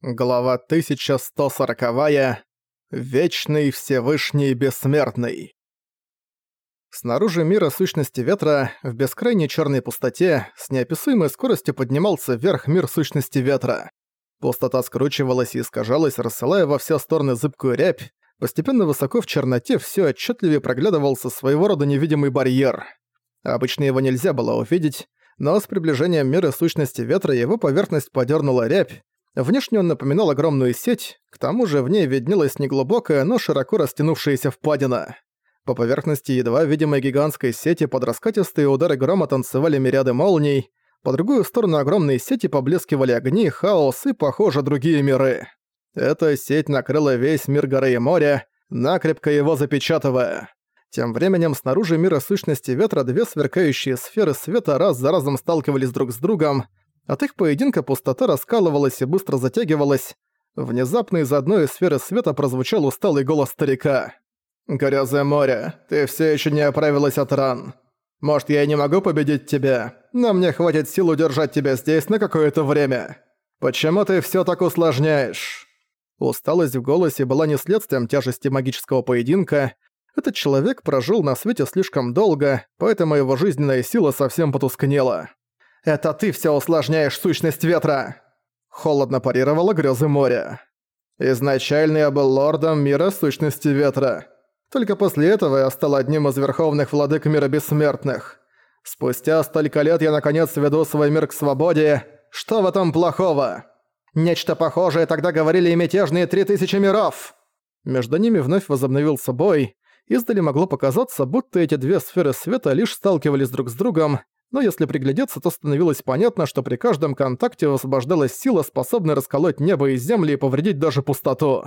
Глава 1140. Вечный Всевышний Бессмертный. Снаружи мира сущности ветра, в бескрайней черной пустоте, с неописуемой скоростью поднимался вверх мир сущности ветра. Пустота скручивалась и искажалась, рассылая во все стороны зыбкую рябь. Постепенно высоко в черноте все отчетливее проглядывался своего рода невидимый барьер. Обычно его нельзя было увидеть, но с приближением мира сущности ветра его поверхность подернула рябь, Внешне он напоминал огромную сеть, к тому же в ней виднелась неглубокая, но широко растянувшаяся впадина. По поверхности едва видимой гигантской сети под раскатистые удары грома танцевали мириады молний, по другую сторону огромной сети поблескивали огни, хаос и, похоже, другие миры. Эта сеть накрыла весь мир горы и моря, накрепко его запечатывая. Тем временем снаружи мира сущности ветра две сверкающие сферы света раз за разом сталкивались друг с другом, от их поединка пустота раскалывалась и быстро затягивалась. Внезапно из одной из сферы света прозвучал усталый голос старика. «Грязое море, ты все еще не оправилась от ран. Может, я и не могу победить тебя, но мне хватит сил удержать тебя здесь на какое-то время. Почему ты все так усложняешь?» Усталость в голосе была не следствием тяжести магического поединка. Этот человек прожил на свете слишком долго, поэтому его жизненная сила совсем потускнела. Это ты все усложняешь сущность ветра!» Холодно парировала грёзы моря. «Изначально я был лордом мира сущности ветра. Только после этого я стал одним из верховных владык мира бессмертных. Спустя столько лет я наконец веду свой мир к свободе. Что в этом плохого? Нечто похожее тогда говорили и мятежные три тысячи миров!» Между ними вновь возобновился бой. Издали могло показаться, будто эти две сферы света лишь сталкивались друг с другом, но если приглядеться, то становилось понятно, что при каждом контакте высвобождалась сила, способная расколоть небо и земли и повредить даже пустоту.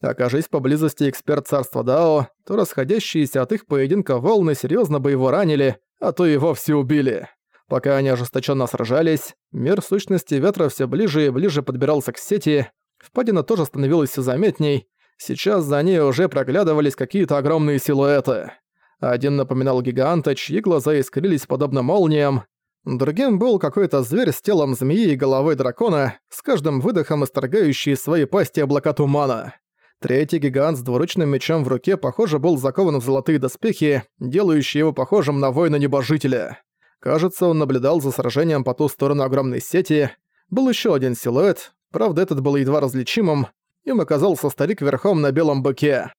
Окажись поблизости эксперт царства Дао, то расходящиеся от их поединка волны серьезно бы его ранили, а то и вовсе убили. Пока они ожесточенно сражались, мир сущности ветра все ближе и ближе подбирался к сети, впадина тоже становилась все заметней, сейчас за ней уже проглядывались какие-то огромные силуэты. Один напоминал гиганта, чьи глаза искрились подобно молниям. Другим был какой-то зверь с телом змеи и головой дракона, с каждым выдохом исторгающий из своей пасти облака тумана. Третий гигант с двуручным мечом в руке, похоже, был закован в золотые доспехи, делающие его похожим на воина-небожителя. Кажется, он наблюдал за сражением по ту сторону огромной сети. Был еще один силуэт, правда, этот был едва различимым. Им оказался старик верхом на белом быке.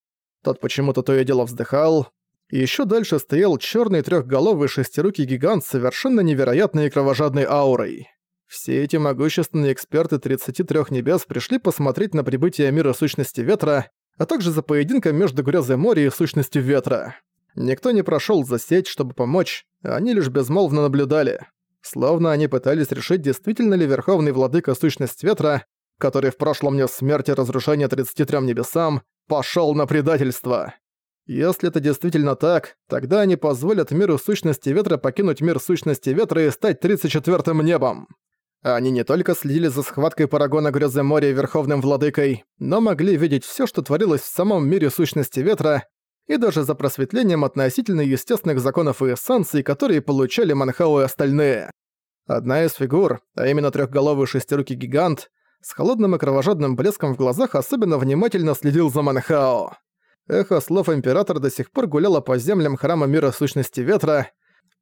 Тот почему-то то и дело вздыхал, еще дальше стоял черный трехголовый шестирукий гигант с совершенно невероятной и кровожадной аурой. Все эти могущественные эксперты 33 небес пришли посмотреть на прибытие мира сущности ветра, а также за поединком между грязой моря и сущностью ветра. Никто не прошел за сеть, чтобы помочь, они лишь безмолвно наблюдали. Словно они пытались решить, действительно ли Верховный Владыка Сущность Ветра, который в прошлом нес смерть и разрушение 33 небесам, пошел на предательство. Если это действительно так, тогда они позволят миру сущности ветра покинуть мир сущности ветра и стать 34-м небом. Они не только следили за схваткой Парагона Грёзы моря и Верховным Владыкой, но могли видеть всё, что творилось в самом мире сущности ветра, и даже за просветлением относительно естественных законов и эссенций, которые получали Манхау и остальные. Одна из фигур, а именно трёхголовый шестирукий гигант, с холодным и кровожадным блеском в глазах особенно внимательно следил за Манхао. Эхо слов Императора до сих пор гуляло по землям Храма Мира Сущности Ветра.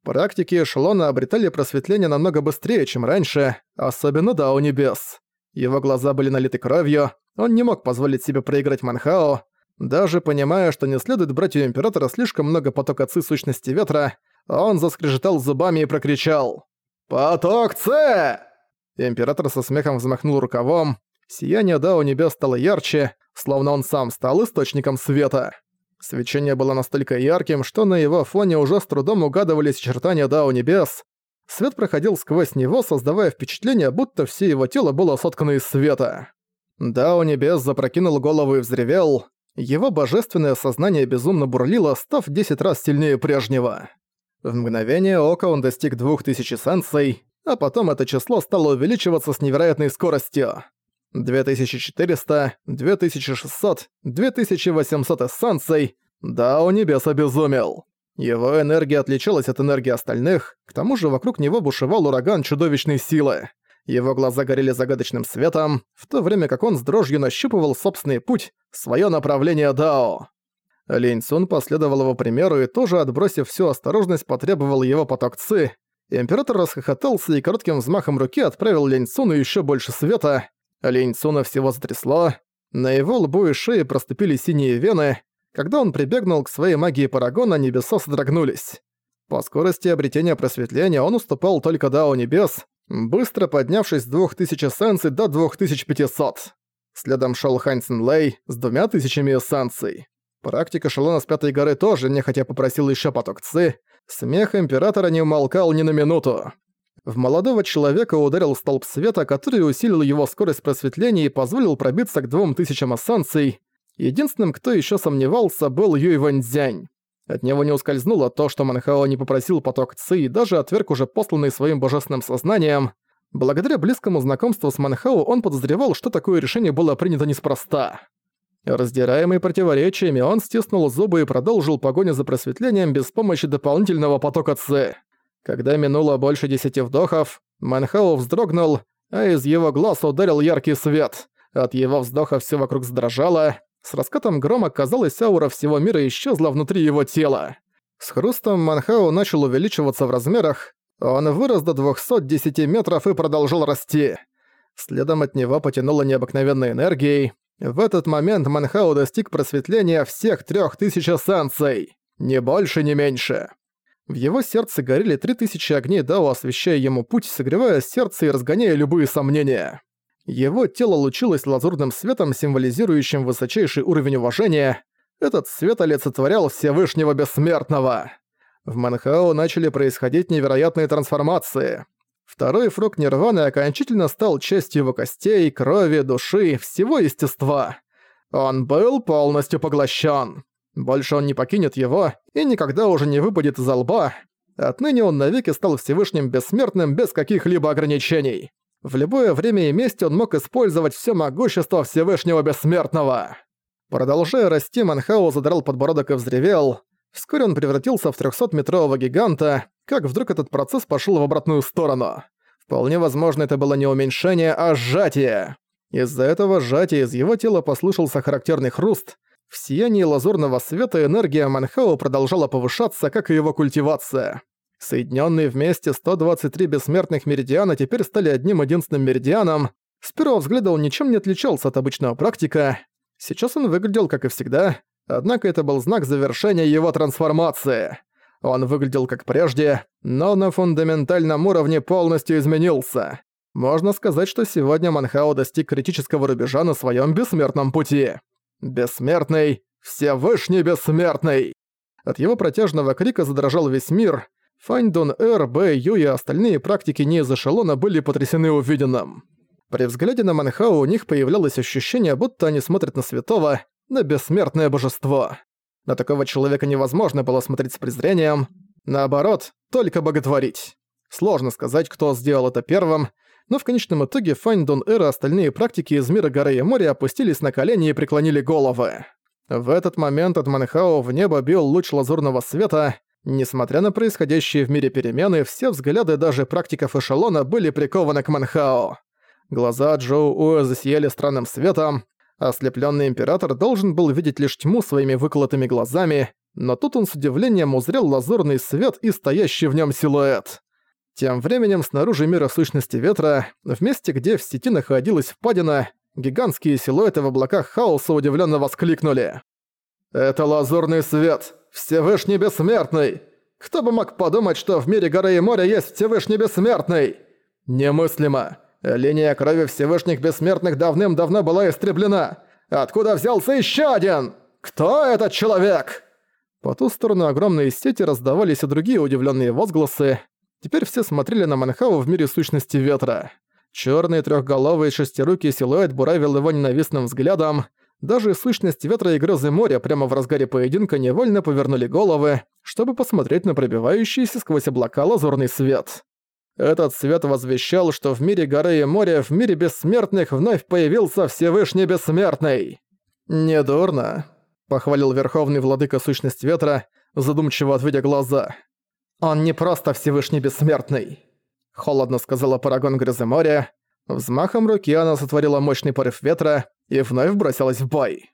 Практики эшелона обретали просветление намного быстрее, чем раньше, особенно Дао Небес. Его глаза были налиты кровью, он не мог позволить себе проиграть Манхао, даже понимая, что не следует брать у Императора слишком много потока Ци Сущности Ветра, он заскрежетал зубами и прокричал «Поток Ци!» Император со смехом взмахнул рукавом, сияние Дао Небес стало ярче, словно он сам стал источником света. Свечение было настолько ярким, что на его фоне уже с трудом угадывались очертания Дао Небес. Свет проходил сквозь него, создавая впечатление, будто все его тело было соткано из света. Дао Небес запрокинул голову и взревел. Его божественное сознание безумно бурлило, став 10 раз сильнее прежнего. В мгновение ока он достиг 2000 сенсей, а потом это число стало увеличиваться с невероятной скоростью. 2400, 2600, 2800 эссенций. Да, у небес обезумел. Его энергия отличалась от энергии остальных, к тому же вокруг него бушевал ураган чудовищной силы. Его глаза горели загадочным светом, в то время как он с дрожью нащупывал собственный путь, свое направление Дао. Лень Цун последовал его примеру и тоже, отбросив всю осторожность, потребовал его поток Ци. Император расхохотался и коротким взмахом руки отправил Лень Цуну еще больше света. Лень Цуна всего затрясло. На его лбу и шее проступили синие вены. Когда он прибегнул к своей магии Парагона, небеса содрогнулись. По скорости обретения просветления он уступал только Дао Небес, быстро поднявшись с 2000 эссенций до 2500. Следом шел Хань Лэй с двумя тысячами эссенций. Практик эшелона с Пятой горы тоже нехотя попросил еще поток Ци. Смех Императора не умолкал ни на минуту. В молодого человека ударил столб света, который усилил его скорость просветления и позволил пробиться к двум тысячам эссенций. Единственным, кто еще сомневался, был Юй Вэньцзянь. От него не ускользнуло то, что Манхао не попросил поток Ци и даже отверг уже посланный своим божественным сознанием. Благодаря близкому знакомству с Манхао он подозревал, что такое решение было принято неспроста. Раздираемый противоречиями, он стиснул зубы и продолжил погоню за просветлением без помощи дополнительного потока Ци. Когда минуло больше десяти вдохов, Манхао вздрогнул, а из его глаз ударил яркий свет. От его вздоха все вокруг задрожало, с раскатом грома, казалось, аура всего мира исчезла внутри его тела. С хрустом Манхао начал увеличиваться в размерах, он вырос до 210 метров и продолжал расти. Следом от него потянуло необыкновенной энергией. В этот момент Манхао достиг просветления всех трех тысяч эссенций. Ни больше, ни меньше. В его сердце горели три тысячи огней Дао, освещая ему путь, согревая сердце и разгоняя любые сомнения. Его тело лучилось лазурным светом, символизирующим высочайший уровень уважения. Этот свет олицетворял Всевышнего Бессмертного. В Манхао начали происходить невероятные трансформации. Второй фрукт Нирваны окончательно стал частью его костей, крови, души, всего естества. Он был полностью поглощен. Больше он не покинет его и никогда уже не выпадет из лба. Отныне он навеки стал Всевышним Бессмертным без каких-либо ограничений. В любое время и месте он мог использовать все могущество Всевышнего Бессмертного. Продолжая расти, Манхау задрал подбородок и взревел. Вскоре он превратился в 300-метрового гиганта, как вдруг этот процесс пошел в обратную сторону. Вполне возможно, это было не уменьшение, а сжатие. Из-за этого сжатия из его тела послышался характерный хруст. В сиянии лазурного света энергия Манхау продолжала повышаться, как и его культивация. Соединенные вместе 123 бессмертных меридиана теперь стали одним единственным меридианом. С первого взгляда он ничем не отличался от обычного практика. Сейчас он выглядел как и всегда, однако это был знак завершения его трансформации. Он выглядел как прежде, но на фундаментальном уровне полностью изменился. Можно сказать, что сегодня Манхао достиг критического рубежа на своем бессмертном пути. Бессмертный, Всевышний Бессмертный! От его протяжного крика задрожал весь мир, Фаньдун Эр, Б, Ю и остальные практики не из эшелона были потрясены увиденным. При взгляде на Манхау у них появлялось ощущение, будто они смотрят на святого, на бессмертное божество. На такого человека невозможно было смотреть с презрением. Наоборот, только боготворить. Сложно сказать, кто сделал это первым, но в конечном итоге Фаньдун Эр и остальные практики из мира горы и моря опустились на колени и преклонили головы. В этот момент от Манхао в небо бил луч лазурного света, Несмотря на происходящие в мире перемены, все взгляды даже практиков эшелона были прикованы к Манхао. Глаза Джоу Уэ засияли странным светом. Ослепленный император должен был видеть лишь тьму своими выколотыми глазами, но тут он с удивлением узрел лазурный свет и стоящий в нем силуэт. Тем временем снаружи мира сущности ветра, в месте, где в сети находилась впадина, гигантские силуэты в облаках хаоса удивленно воскликнули. «Это лазурный свет! Всевышний Бессмертный! Кто бы мог подумать, что в мире горы и моря есть Всевышний Бессмертный? Немыслимо! Линия крови Всевышних Бессмертных давным-давно была истреблена! Откуда взялся еще один? Кто этот человек?» По ту сторону огромной сети раздавались и другие удивленные возгласы. Теперь все смотрели на Манхау в мире сущности ветра. Черный трехголовый шестирукий силуэт буравил его ненавистным взглядом. Даже сущность ветра и грозы моря прямо в разгаре поединка невольно повернули головы, чтобы посмотреть на пробивающийся сквозь облака лазурный свет. Этот свет возвещал, что в мире горы и моря, в мире бессмертных вновь появился Всевышний Бессмертный. «Недурно», — похвалил Верховный Владыка Сущность Ветра, задумчиво отведя глаза. «Он не просто Всевышний Бессмертный», — холодно сказала Парагон Грозы моря. Взмахом руки она сотворила мощный порыв ветра и вновь бросилась в бой.